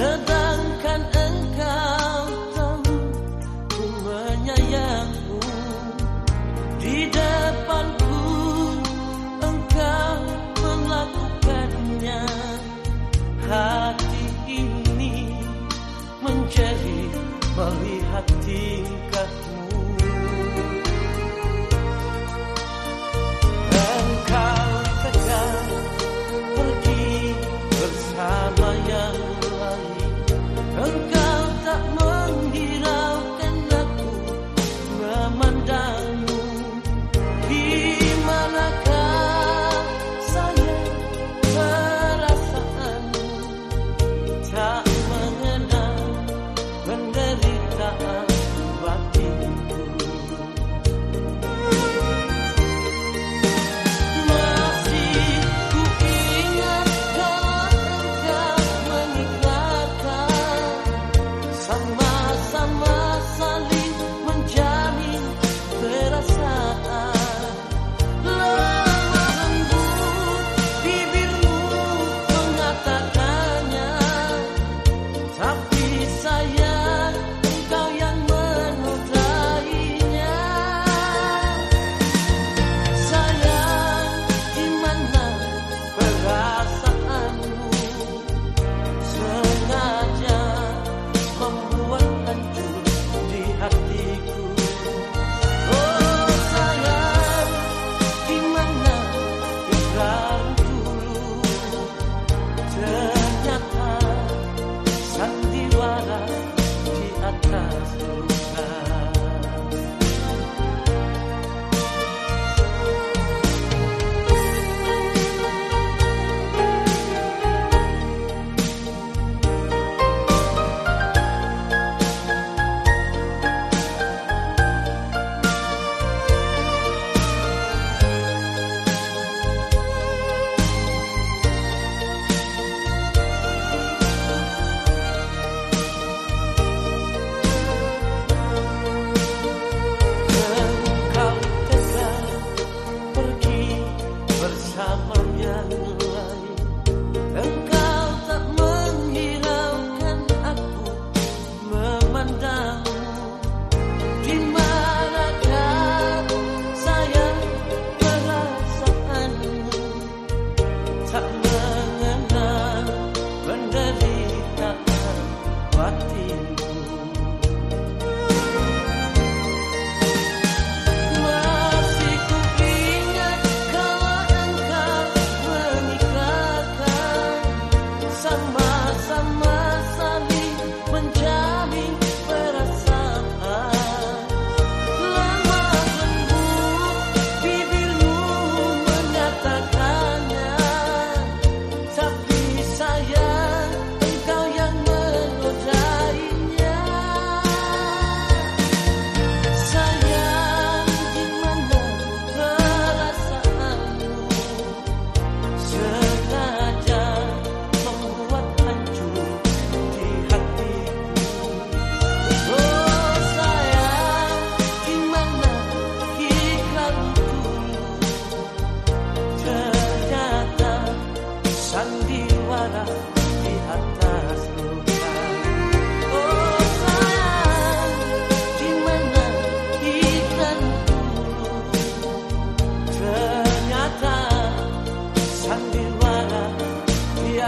Sedangkan engkau tahu Ku menyayangku. Di depanku Engkau melakukannya. Hati ini Menjadi melihat tingkat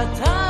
time.